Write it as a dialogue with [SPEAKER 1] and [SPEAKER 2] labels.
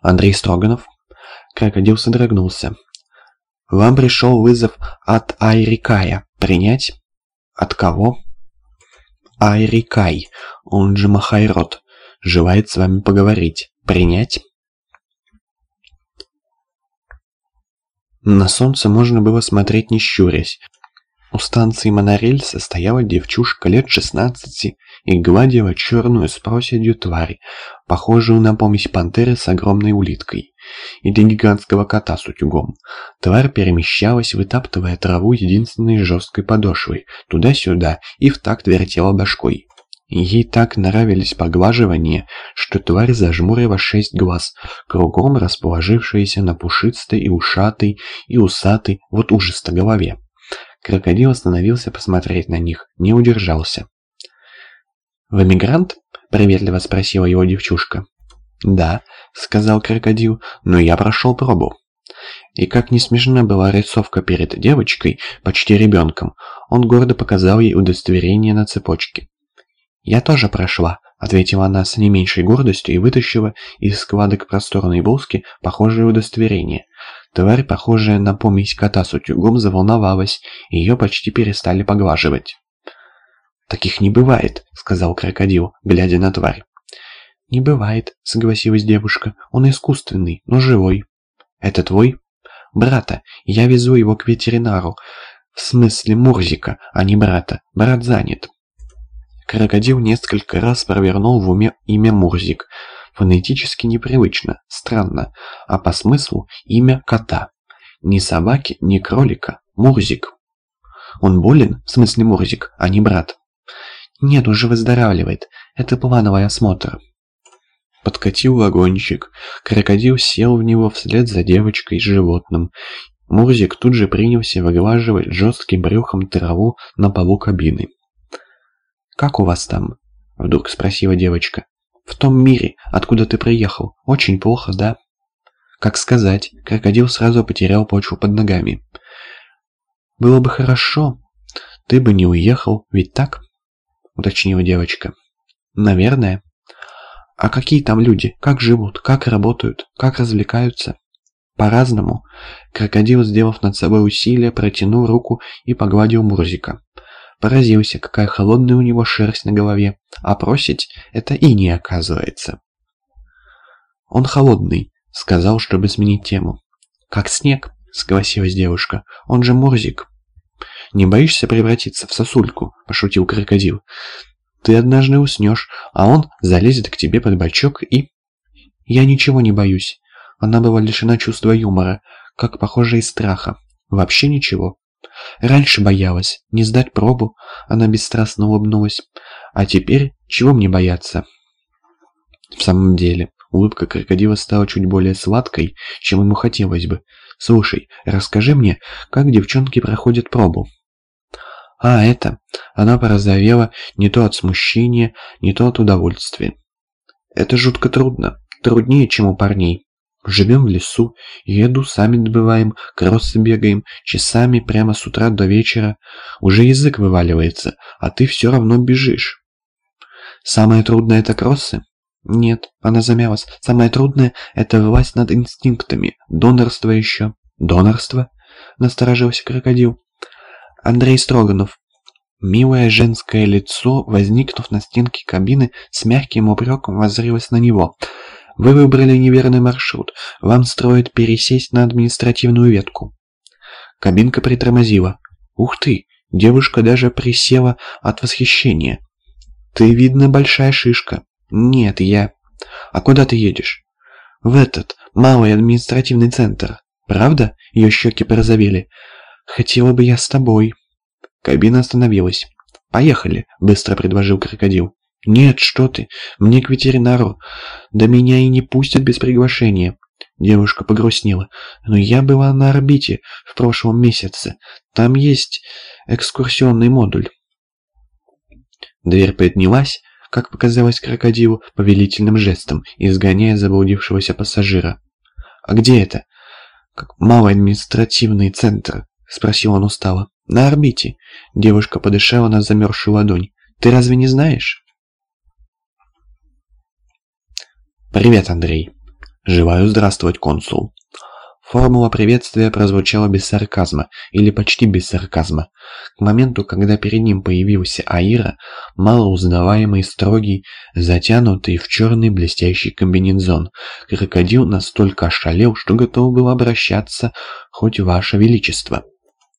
[SPEAKER 1] Андрей Строганов. Крокодил содрогнулся. Вам пришел вызов от Айрикая. Принять? От кого? Айрикай, он же Махайрод, желает с вами поговорить. Принять? На солнце можно было смотреть не щурясь. У станции монорельса стояла девчушка лет 16 и гладила черную с проседью тварь, похожую на помесь пантеры с огромной улиткой или гигантского кота с утюгом. Тварь перемещалась, вытаптывая траву единственной жесткой подошвой, туда-сюда, и в такт вертела башкой. Ей так нравились поглаживания, что тварь зажмурила шесть глаз, кругом расположившиеся на пушистой и ушатой, и усатой, вот ужас-то голове. Крокодил остановился посмотреть на них, не удержался. «Вы мигрант?» — приветливо спросила его девчушка. «Да», — сказал крокодил, — «но я прошел пробу». И как не смешна была рисовка перед девочкой, почти ребенком, он гордо показал ей удостоверение на цепочке. «Я тоже прошла», — ответила она с не меньшей гордостью и вытащила из складок просторной блузки похожее удостоверение. Тварь, похожая на помесь кота с утюгом, заволновалась, и ее почти перестали поглаживать. «Таких не бывает», — сказал крокодил, глядя на тварь. «Не бывает», — согласилась девушка. «Он искусственный, но живой». «Это твой?» «Брата. Я везу его к ветеринару. В смысле Мурзика, а не брата. Брат занят». Крокодил несколько раз провернул в уме имя Мурзик. Фонетически непривычно, странно, а по смыслу имя кота. Ни собаки, ни кролика. Мурзик. Он болен, в смысле Мурзик, а не брат. Нет, уже выздоравливает. Это плановый осмотр. Подкатил вагончик. Крокодил сел в него вслед за девочкой с животным. Мурзик тут же принялся выглаживать жестким брюхом траву на полу кабины. «Как у вас там?» — вдруг спросила девочка. «В том мире, откуда ты приехал. Очень плохо, да?» «Как сказать?» Крокодил сразу потерял почву под ногами. «Было бы хорошо. Ты бы не уехал, ведь так?» Уточнила девочка. «Наверное». А какие там люди? Как живут? Как работают? Как развлекаются? По-разному. Крокодил, сделав над собой усилие, протянул руку и погладил Мурзика. Поразился, какая холодная у него шерсть на голове. А просить это и не оказывается. «Он холодный», — сказал, чтобы сменить тему. «Как снег», — согласилась девушка. «Он же Мурзик». «Не боишься превратиться в сосульку?» – пошутил крокодил. Ты однажды уснешь, а он залезет к тебе под бочок и... Я ничего не боюсь. Она была лишена чувства юмора, как похоже из страха. Вообще ничего. Раньше боялась, не сдать пробу, она бесстрастно улыбнулась. А теперь, чего мне бояться? В самом деле, улыбка крокодила стала чуть более сладкой, чем ему хотелось бы. Слушай, расскажи мне, как девчонки проходят пробу. А, это... Она порозовела не то от смущения, не то от удовольствия. Это жутко трудно. Труднее, чем у парней. Живем в лесу, еду сами добываем, кроссы бегаем, часами прямо с утра до вечера. Уже язык вываливается, а ты все равно бежишь. Самое трудное это кроссы? Нет, она замялась. Самое трудное это власть над инстинктами. Донорство еще. Донорство? Насторожился крокодил. Андрей Строганов. Милое женское лицо, возникнув на стенке кабины, с мягким упреком воззрилось на него. «Вы выбрали неверный маршрут. Вам строят пересесть на административную ветку». Кабинка притормозила. «Ух ты!» Девушка даже присела от восхищения. «Ты, видно, большая шишка». «Нет, я...» «А куда ты едешь?» «В этот, малый административный центр». «Правда?» Ее щеки порозовели. «Хотела бы я с тобой». Кабина остановилась. «Поехали», — быстро предложил крокодил. «Нет, что ты, мне к ветеринару. Да меня и не пустят без приглашения». Девушка погрустнела. «Но я была на орбите в прошлом месяце. Там есть экскурсионный модуль». Дверь поднялась, как показалось крокодилу, повелительным жестом, изгоняя заблудившегося пассажира. «А где это?» «Как малый административный центр», — спросил он устало. «На орбите». Девушка подышала на замерзшую ладонь. «Ты разве не знаешь?» «Привет, Андрей». «Желаю здравствовать, консул». Формула приветствия прозвучала без сарказма, или почти без сарказма. К моменту, когда перед ним появился Аира, малоузнаваемый, строгий, затянутый в черный блестящий комбинезон, крокодил настолько ошалел, что готов был обращаться хоть ваше величество.